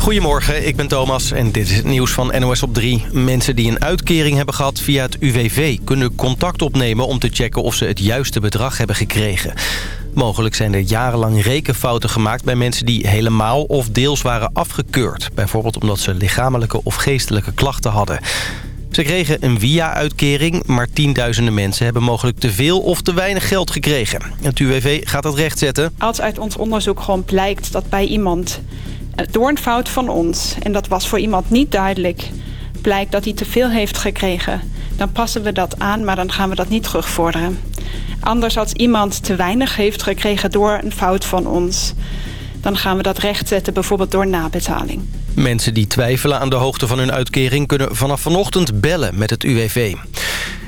Goedemorgen, ik ben Thomas en dit is het nieuws van NOS op 3. Mensen die een uitkering hebben gehad via het UWV... kunnen contact opnemen om te checken of ze het juiste bedrag hebben gekregen. Mogelijk zijn er jarenlang rekenfouten gemaakt bij mensen die helemaal of deels waren afgekeurd. Bijvoorbeeld omdat ze lichamelijke of geestelijke klachten hadden. Ze kregen een via-uitkering, maar tienduizenden mensen hebben mogelijk te veel of te weinig geld gekregen. Het UWV gaat dat rechtzetten. Als uit ons onderzoek gewoon blijkt dat bij iemand door een fout van ons... en dat was voor iemand niet duidelijk... blijkt dat hij te veel heeft gekregen... dan passen we dat aan, maar dan gaan we dat niet terugvorderen. Anders als iemand te weinig heeft gekregen door een fout van ons... dan gaan we dat rechtzetten, bijvoorbeeld door nabetaling. Mensen die twijfelen aan de hoogte van hun uitkering... kunnen vanaf vanochtend bellen met het UWV.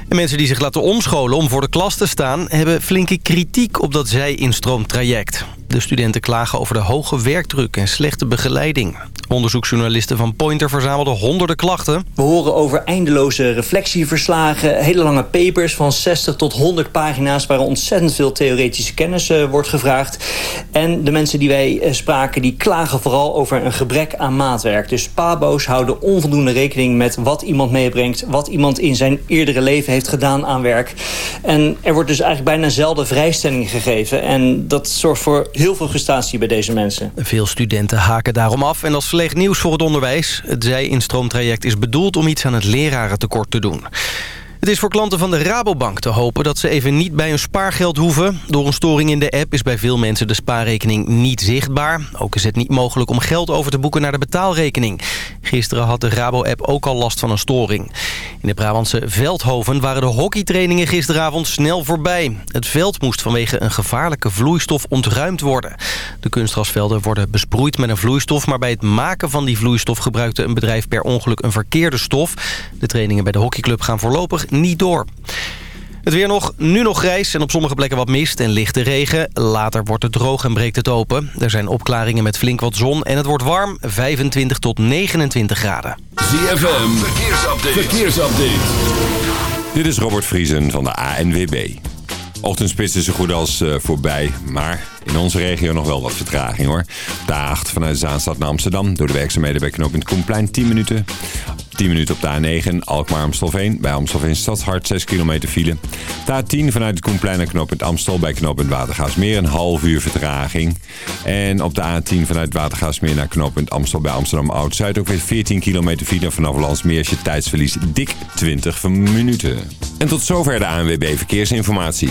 En mensen die zich laten omscholen om voor de klas te staan... hebben flinke kritiek op dat zij-instroomtraject. De studenten klagen over de hoge werkdruk en slechte begeleiding. Onderzoeksjournalisten van Pointer verzamelden honderden klachten. We horen over eindeloze reflectieverslagen, hele lange papers van 60 tot 100 pagina's... waar ontzettend veel theoretische kennis uh, wordt gevraagd. En de mensen die wij uh, spraken, die klagen vooral over een gebrek aan maatwerk. Dus pabo's houden onvoldoende rekening met wat iemand meebrengt... wat iemand in zijn eerdere leven heeft gedaan aan werk. En er wordt dus eigenlijk bijna zelden vrijstelling gegeven. En dat zorgt voor heel veel frustratie bij deze mensen. Veel studenten haken daarom af en dat is slecht nieuws voor het onderwijs. Het zij-instroomtraject is bedoeld om iets aan het lerarentekort te doen. Het is voor klanten van de Rabobank te hopen dat ze even niet bij hun spaargeld hoeven. Door een storing in de app is bij veel mensen de spaarrekening niet zichtbaar. Ook is het niet mogelijk om geld over te boeken naar de betaalrekening. Gisteren had de Rabo-app ook al last van een storing. In de Brabantse Veldhoven waren de hockeytrainingen gisteravond snel voorbij. Het veld moest vanwege een gevaarlijke vloeistof ontruimd worden. De kunstgrasvelden worden besproeid met een vloeistof... maar bij het maken van die vloeistof gebruikte een bedrijf per ongeluk een verkeerde stof. De trainingen bij de hockeyclub gaan voorlopig niet door. Het weer nog, nu nog grijs en op sommige plekken wat mist en lichte regen. Later wordt het droog en breekt het open. Er zijn opklaringen met flink wat zon en het wordt warm, 25 tot 29 graden. ZFM, verkeersupdate. verkeersupdate. Dit is Robert Vriesen van de ANWB. Ochtendspits is zo goed als uh, voorbij, maar in onze regio nog wel wat vertraging hoor. De A8 vanuit Zaanstad naar Amsterdam door de werkzaamheden bij knooppunt Koenplein 10 minuten. 10 minuten op de A9 Alkmaar-Amstelveen. Bij Amstelveen Stadshart 6 kilometer file. De A10 vanuit het Koenplein naar knooppunt Amstel. Bij knooppunt Watergaasmeer een half uur vertraging. En op de A10 vanuit Watergaasmeer naar knooppunt Amstel bij Amsterdam Oud-Zuid. Ook weer 14 kilometer file vanaf Landsmeersje. Tijdsverlies dik 20 minuten. En tot zover de ANWB Verkeersinformatie.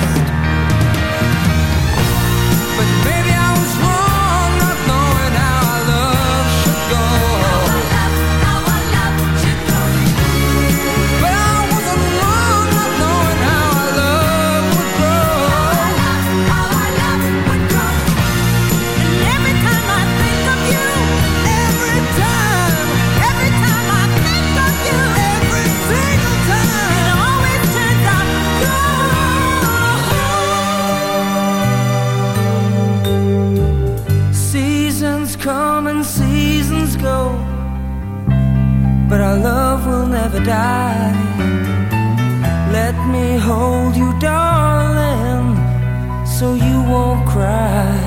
but our love will never die. Let me hold you, darling, so you won't cry.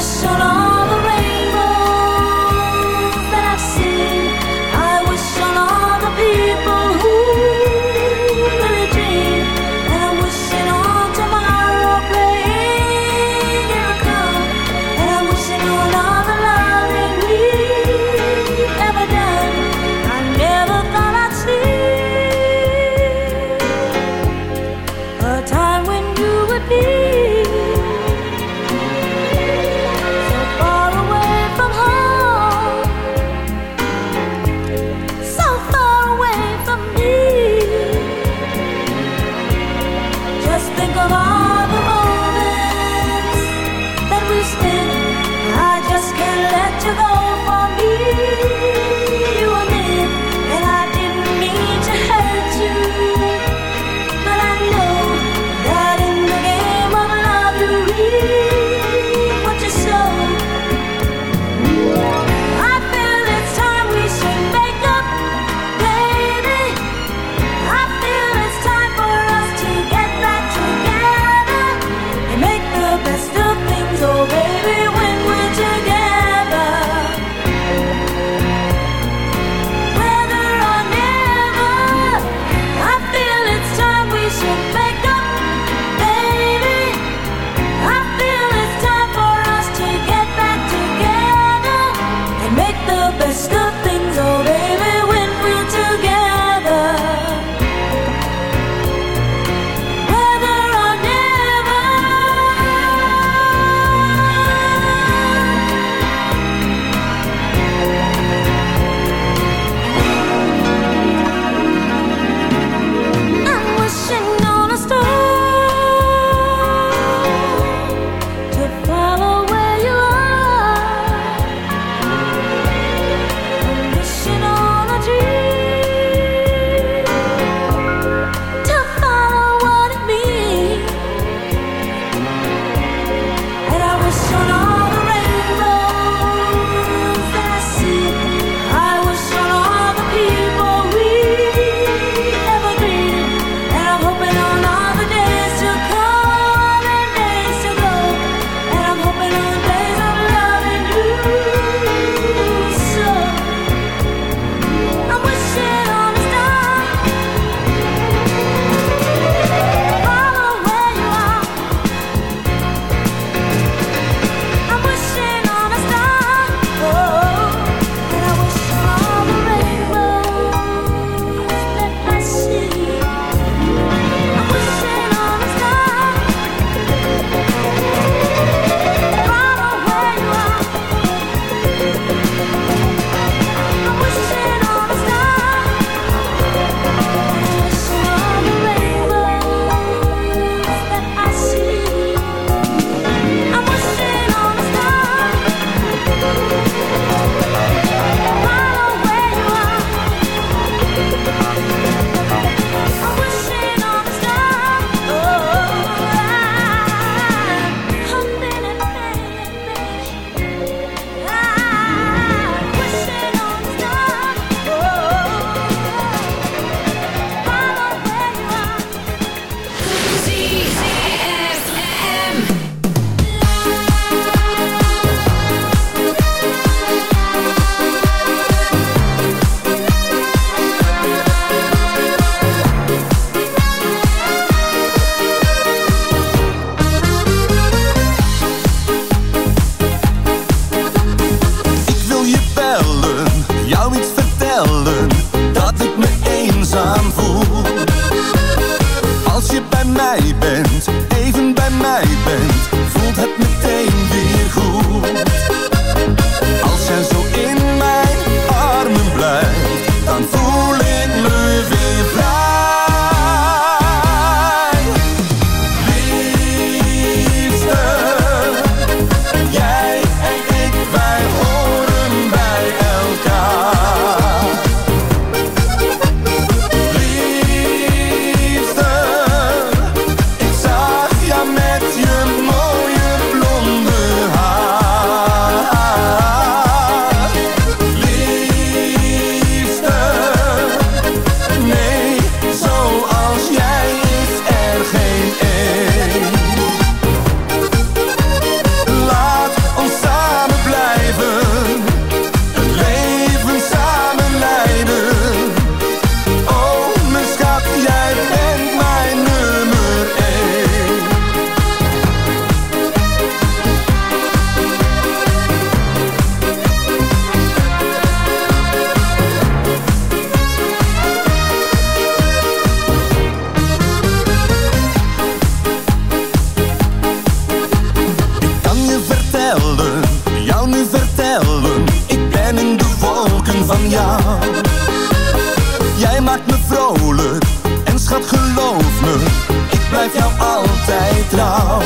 wish I vrolijk en schat geloof me, ik blijf jou altijd trouw.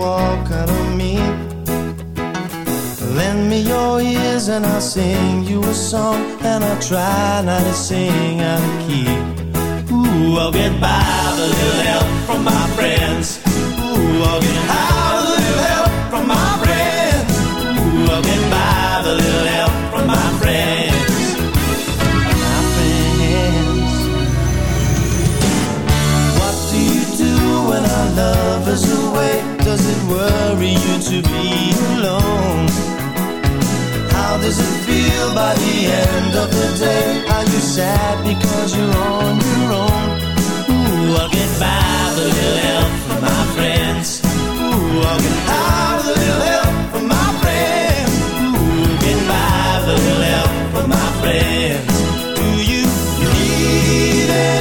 walk out of me. Lend me your ears and I'll sing you a song. And I'll try not to sing out of key. Ooh, I'll get by with a little help from my friends. Ooh, I'll get high with a little help from my friends. Ooh, I'll get by with a little help from my friends. My friends. What do you do when our lovers who worry you to be alone How does it feel by the end of the day? Are you sad because you're on your own? Ooh, I'll get by with a little help from my friends Ooh, I'll get by with a little help from my friends Ooh, get by with a little help from my friends Do you need it?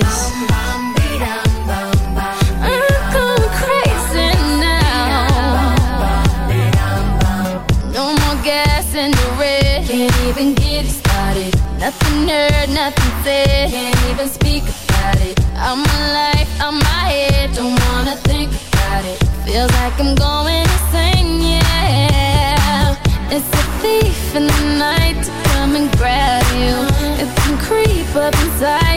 this. Even get started. Nothing heard, nothing said. Can't even speak about it. I'm alive, I'm my head. Don't wanna think about it. Feels like I'm going insane, yeah. It's a thief in the night to come and grab you. It can creep up inside.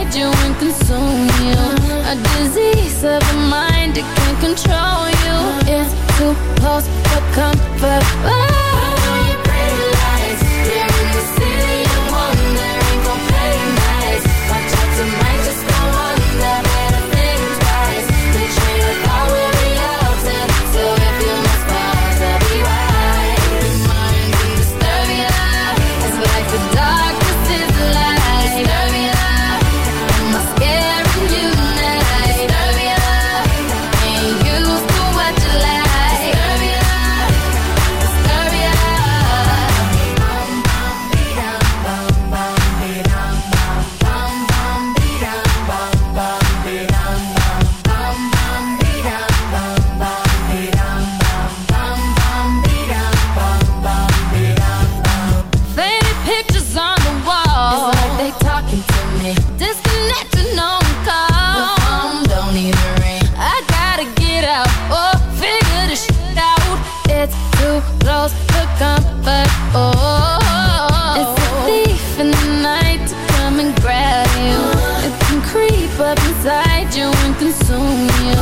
of a mind, that can't control you. It's too close for comfort. to come and grab you. It can creep up inside you and consume you.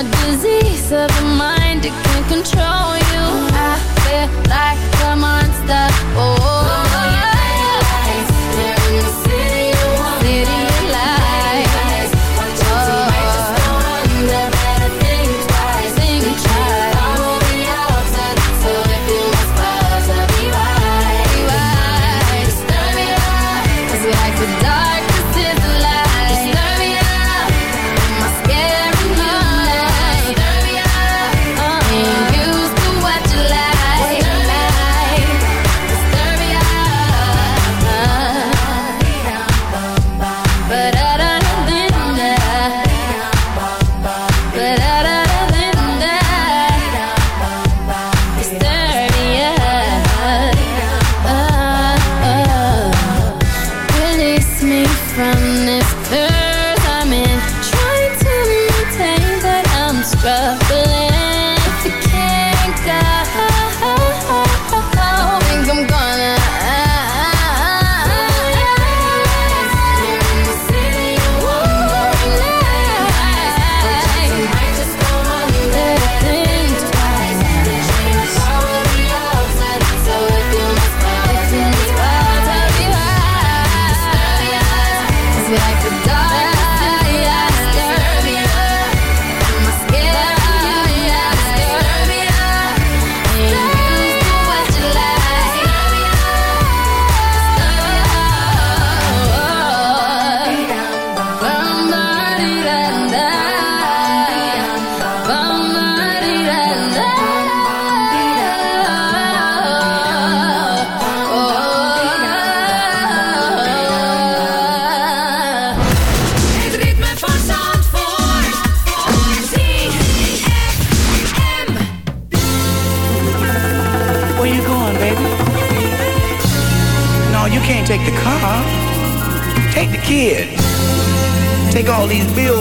A disease of the mind, it can control you. I feel like a monster. Oh, yeah.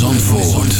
Zandvoort.